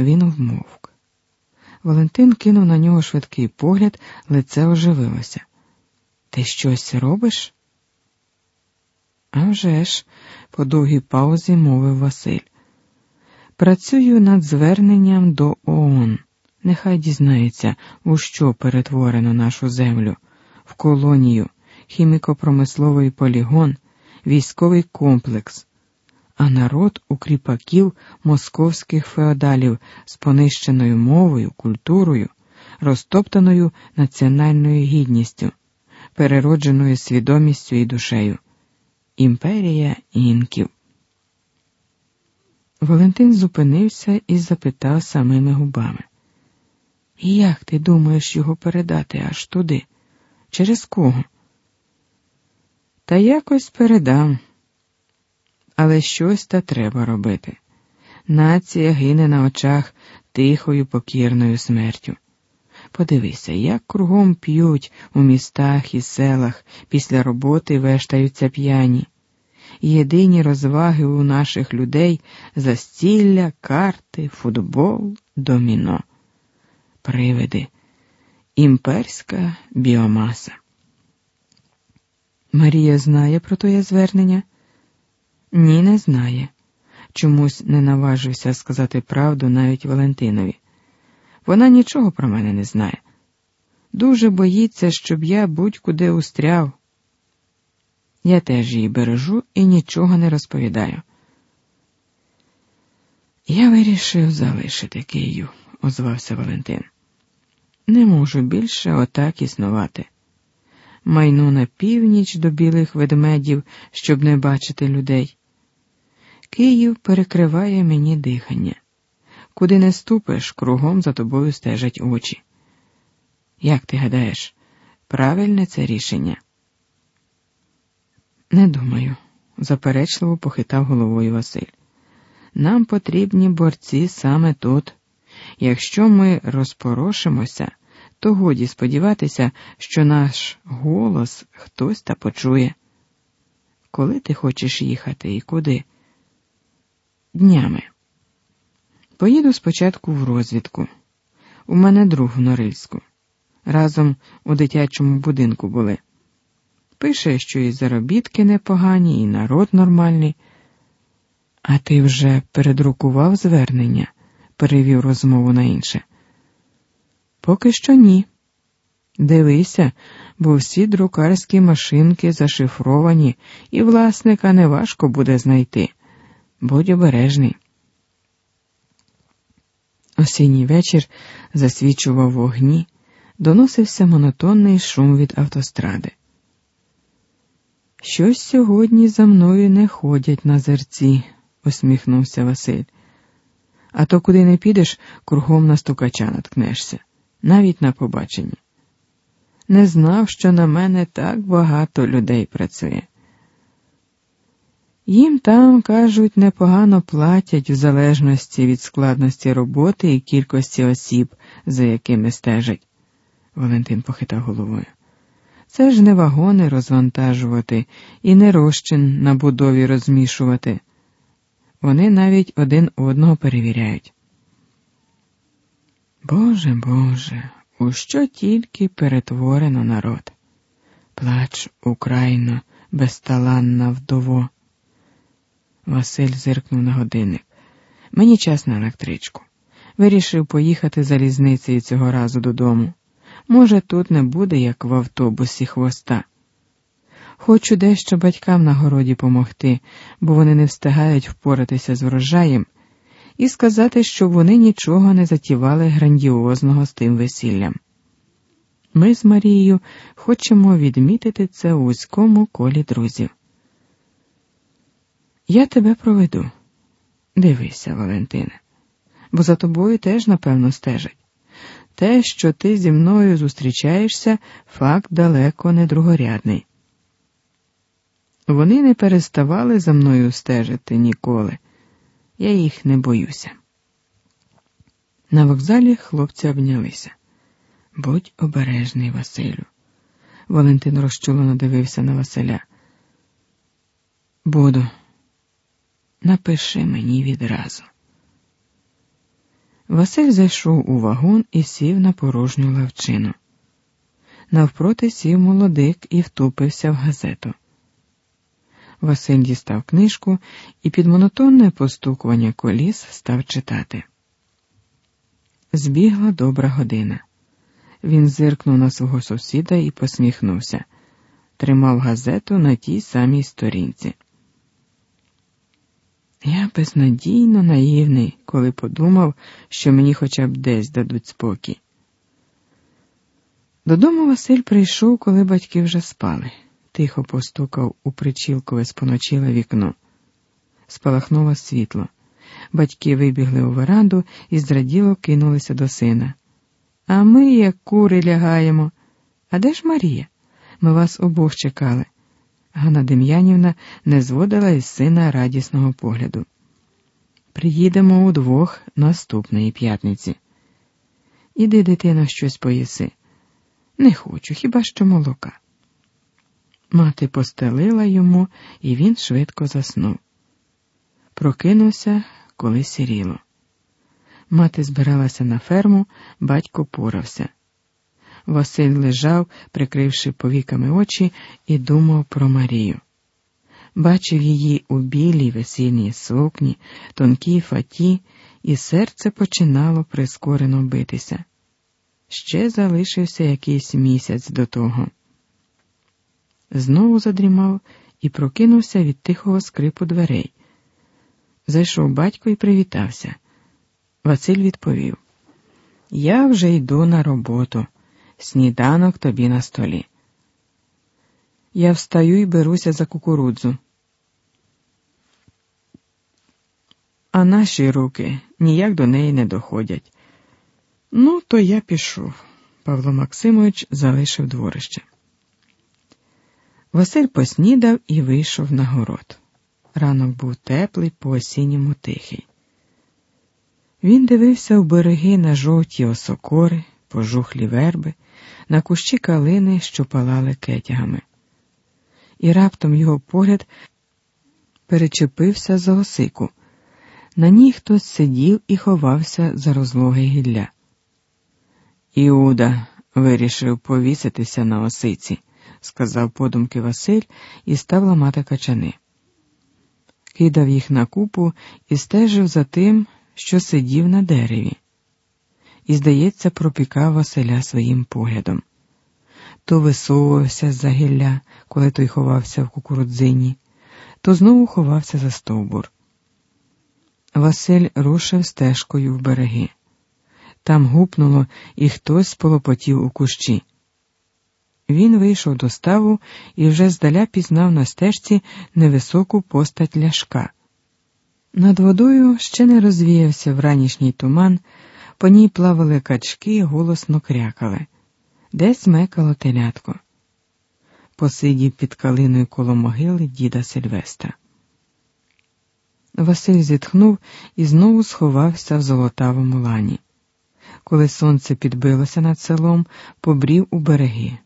Він вмовк. Валентин кинув на нього швидкий погляд, лице оживилося. Ти щось робиш? «А вже ж», – по довгій паузі мовив Василь. Працюю над зверненням до ООН. Нехай дізнається, у що перетворено нашу землю, в колонію, хіміко-промисловий полігон, військовий комплекс, а народ у кріпаків московських феодалів з понищеною мовою, культурою, розтоптаною національною гідністю, переродженою свідомістю і душею. Імперія інків. Валентин зупинився і запитав самими губами. Як ти думаєш його передати аж туди? Через кого? Та якось передам. Але щось та треба робити. Нація гине на очах тихою покірною смертю. Подивися, як кругом п'ють у містах і селах після роботи вештаються п'яні. Єдині розваги у наших людей застілля, карти, футбол, доміно, привиди, імперська біомаса. Марія знає про твоє звернення? Ні, не знає. Чомусь не наважився сказати правду навіть Валентинові. Вона нічого про мене не знає. Дуже боїться, щоб я будь-куди устряв. Я теж її бережу і нічого не розповідаю. Я вирішив залишити Київ, озвався Валентин. Не можу більше отак існувати. Майну на північ до білих ведмедів, щоб не бачити людей. Київ перекриває мені дихання. Куди не ступиш, кругом за тобою стежать очі. Як ти гадаєш, правильне це рішення? Не думаю, заперечливо похитав головою Василь. Нам потрібні борці саме тут. Якщо ми розпорошимося, то годі сподіватися, що наш голос хтось та почує. Коли ти хочеш їхати і куди? Днями. Поїду спочатку в розвідку. У мене друг в Норильську. Разом у дитячому будинку були. Пише, що і заробітки непогані, і народ нормальний. А ти вже передрукував звернення, перевів розмову на інше. Поки що ні. Дивися, бо всі друкарські машинки зашифровані, і власника неважко буде знайти. Будь обережний. Осінній вечір засвічував вогні, доносився монотонний шум від автостради. Щось сьогодні за мною не ходять на зерці, усміхнувся Василь. А то куди не підеш, кругом на стукача наткнешся, навіть на побаченні. Не знав, що на мене так багато людей працює. Їм там, кажуть, непогано платять в залежності від складності роботи і кількості осіб, за якими стежать. Валентин похитав головою. Це ж не вагони розвантажувати і не розчин на будові розмішувати. Вони навіть один одного перевіряють. Боже Боже, у що тільки перетворено народ? Плач Україно, безталанна вдово. Василь зиркнув на годинник. Мені час на електричку. Вирішив поїхати залізницею цього разу додому. Може, тут не буде, як в автобусі хвоста. Хочу дещо батькам на городі помогти, бо вони не встигають впоратися з врожаєм, і сказати, що вони нічого не затівали грандіозного з тим весіллям. Ми з Марією хочемо відмітити це у вузькому колі друзів. Я тебе проведу. Дивися, Валентине, бо за тобою теж, напевно, стежать. Те, що ти зі мною зустрічаєшся, факт далеко не другорядний. Вони не переставали за мною стежити ніколи. Я їх не боюся. На вокзалі хлопці обнялися. Будь обережний, Василю. Валентин розчулено дивився на Василя. Буду. Напиши мені відразу. Василь зайшов у вагон і сів на порожню лавчину. Навпроти сів молодик і втупився в газету. Василь дістав книжку і під монотонне постукування коліс став читати. Збігла добра година. Він зиркнув на свого сусіда і посміхнувся, тримав газету на тій самій сторінці. Я безнадійно наївний, коли подумав, що мені хоча б десь дадуть спокій. Додому Василь прийшов, коли батьки вже спали, тихо постукав у причілкове споночіле вікно. Спалахнуло світло. Батьки вибігли у веранду і зраділо кинулися до сина. А ми, як кури, лягаємо. А де ж Марія? Ми вас обох чекали. Ганна Дем'янівна не зводила із сина радісного погляду. Приїдемо удвох наступної п'ятниці. Іди, дитино, щось поїси. Не хочу, хіба що молока. Мати постелила йому, і він швидко заснув. Прокинувся, коли сіріло. Мати збиралася на ферму, батько порався. Василь лежав, прикривши повіками очі, і думав про Марію. Бачив її у білій весільній сукні, тонкій фаті, і серце починало прискорено битися. Ще залишився якийсь місяць до того. Знову задрімав і прокинувся від тихого скрипу дверей. Зайшов батько і привітався. Василь відповів: Я вже йду на роботу сніданок тобі на столі. Я встаю і беруся за кукурудзу. А наші руки ніяк до неї не доходять. Ну, то я пішов. Павло Максимович залишив дворище. Василь поснідав і вийшов на город. Ранок був теплий, по осінньому тихий. Він дивився в береги на жовті осокори, пожухлі верби, на кущі калини, що палали кетягами. І раптом його погляд перечепився за осику. На ній хтось сидів і ховався за розлоги гілля. Іуда вирішив повіситися на осиці, сказав подумки Василь і став ламати качани. Кидав їх на купу і стежив за тим, що сидів на дереві і, здається, пропікав Василя своїм поглядом. То висовувався з за гілля, коли той ховався в кукурудзині, то знову ховався за стовбур. Василь рушив стежкою в береги. Там гупнуло, і хтось полопотів у кущі. Він вийшов до ставу і вже здаля пізнав на стежці невисоку постать ляшка. Над водою ще не розвіявся вранішній туман. По ній плавали качки і голосно крякали, десь мекало телятко. Посидів під калиною коло могили діда Сильвестра. Василь зітхнув і знову сховався в золотавому лані. Коли сонце підбилося над селом, побрів у береги.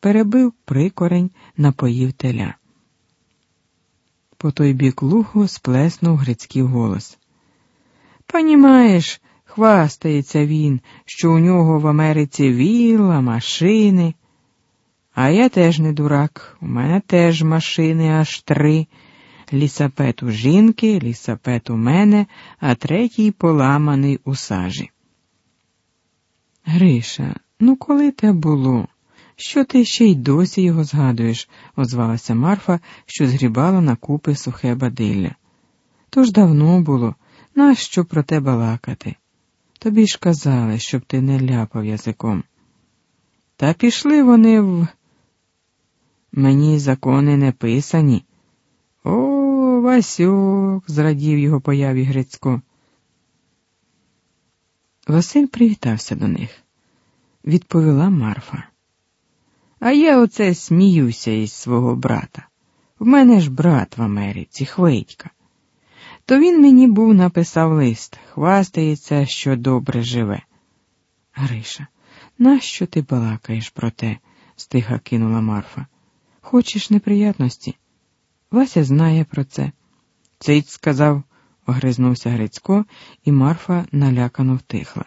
Перебив прикорень, напоїв теля. По той бік лугу сплеснув Грицький голос. Понімаєш, Хвастається він, що у нього в Америці вілла, машини. А я теж не дурак, у мене теж машини аж три. Лісапет у жінки, лісапет у мене, а третій поламаний у сажі. Гриша, ну коли те було? Що ти ще й досі його згадуєш? озвалася Марфа, що згрібала на купи сухе бадилля. Ж давно було, нащо про те балакати? Тобі ж казали, щоб ти не ляпав язиком. Та пішли вони в. Мені закони не писані. О, Васюк, зрадів його появі Грицько. Василь привітався до них. Відповіла Марфа. А я оце сміюся із свого брата. В мене ж брат в Америці, Хвитька то він мені був написав лист, хвастається, що добре живе. Гриша, нащо ти балакаєш про те? стиха кинула Марфа. Хочеш неприятності? Вася знає про це. Цить сказав, огризнувся Грицько, і Марфа налякано втихла.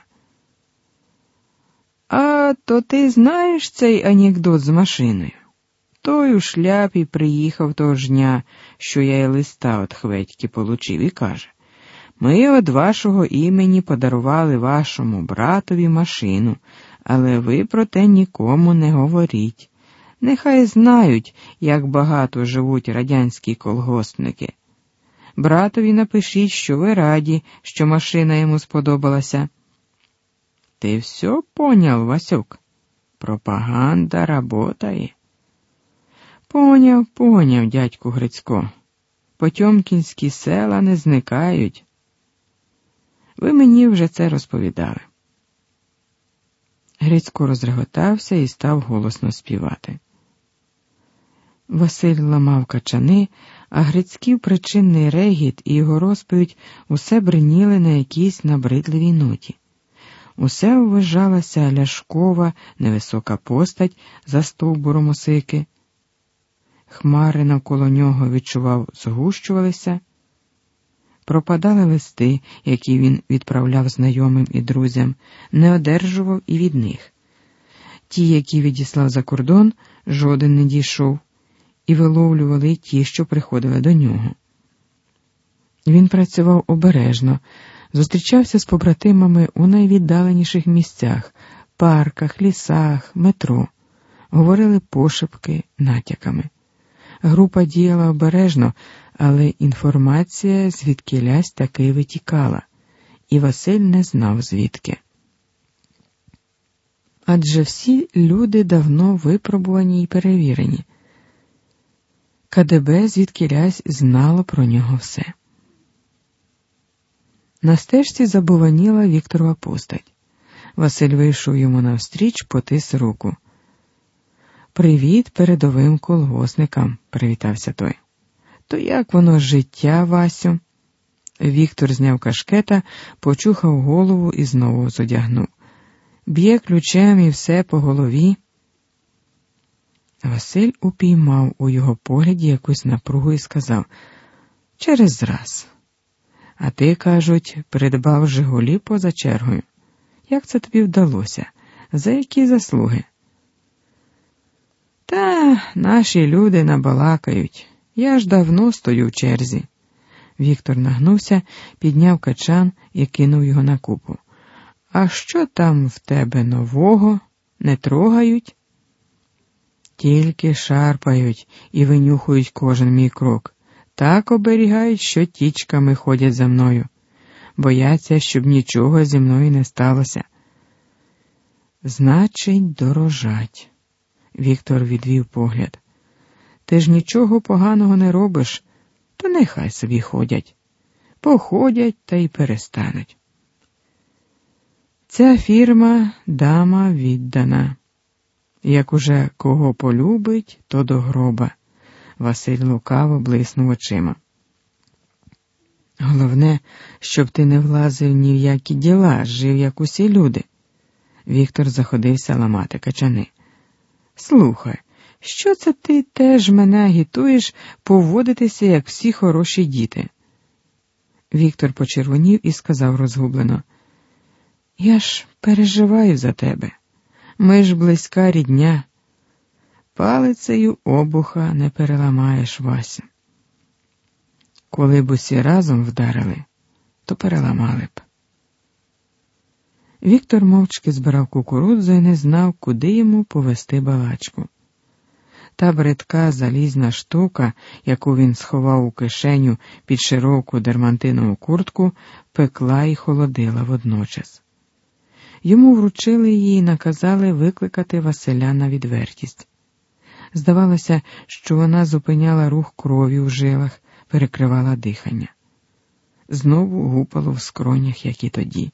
А то ти знаєш цей анекдот з машиною? Той у шляпі приїхав того ж дня, що я й листа от хведьки получив, і каже Ми від вашого імені подарували вашому братові машину, але ви про те нікому не говоріть. Нехай знають, як багато живуть радянські колгоспники. Братові напишіть, що ви раді, що машина йому сподобалася. Ти все понял, Васюк? Пропаганда работає. Поняв, поняв, дядьку Грицько. Потьомкінські села не зникають. Ви мені вже це розповідали. Грицько розреготався і став голосно співати. Василь ламав качани, а Грицьків причинний регіт і його розповідь усе бриніли на якійсь набридливій ноті. Усе вважалася ляшкова, невисока постать за стовбуром осики. Хмари навколо нього відчував, згущувалися, пропадали листи, які він відправляв знайомим і друзям, не одержував і від них. Ті, які відіслав за кордон, жоден не дійшов, і виловлювали ті, що приходили до нього. Він працював обережно, зустрічався з побратимами у найвіддаленіших місцях, парках, лісах, метро, говорили пошепки, натяками. Група діяла обережно, але інформація звідкилясь таки витікала, і Василь не знав звідки. Адже всі люди давно випробувані і перевірені. КДБ звідкилясь знало про нього все. На стежці забуваніла Вікторова постать. Василь вийшов йому навстріч, потис руку. Привіт передовим колгосникам, привітався той. То як воно життя, Васю? Віктор зняв кашкета, почухав голову і знову зодягнув. Б'є ключем і все по голові. Василь упіймав у його погляді якусь напругу і сказав через раз. А ти, кажуть, придбав Жигулі поза чергою. Як це тобі вдалося? За які заслуги? Та наші люди набалакають. Я ж давно стою в черзі. Віктор нагнувся, підняв качан і кинув його на купу. А що там в тебе нового? Не трогають? Тільки шарпають і винюхують кожен мій крок. Так оберігають, що тічками ходять за мною. Бояться, щоб нічого зі мною не сталося. Значить, дорожать. Віктор відвів погляд. Ти ж нічого поганого не робиш, то нехай собі ходять. Походять та й перестануть. Ця фірма дама віддана. Як уже кого полюбить, то до гроба. Василь лукаво блиснув очима. Головне, щоб ти не влазив ні в які діла, жив, як усі люди. Віктор заходився ламати качани. Слухай, що це ти теж мене агітуєш поводитися, як всі хороші діти? Віктор почервонів і сказав розгублено. Я ж переживаю за тебе. Ми ж близька рідня. Палицею обуха не переламаєш Вася. Коли б усі разом вдарили, то переламали б. Віктор мовчки збирав кукурудзу і не знав, куди йому повести балачку. Та бридка залізна штука, яку він сховав у кишеню під широку дермантинову куртку, пекла і холодила водночас. Йому вручили її і наказали викликати Василя на відвертість. Здавалося, що вона зупиняла рух крові в жилах, перекривала дихання. Знову гупало в скронях, як і тоді.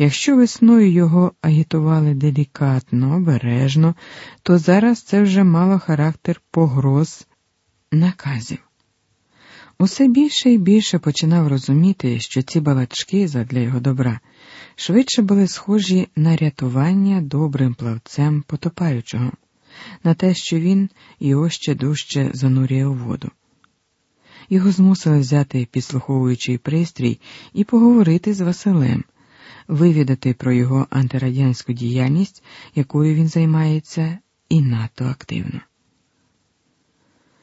Якщо весною його агітували делікатно, обережно, то зараз це вже мало характер погроз наказів. Усе більше і більше починав розуміти, що ці балачки задля його добра швидше були схожі на рятування добрим плавцем потопаючого, на те, що він його ще дужче занурює у воду. Його змусили взяти підслуховуючий пристрій і поговорити з Василем, вивідати про його антирадянську діяльність, якою він займається, і надто активно.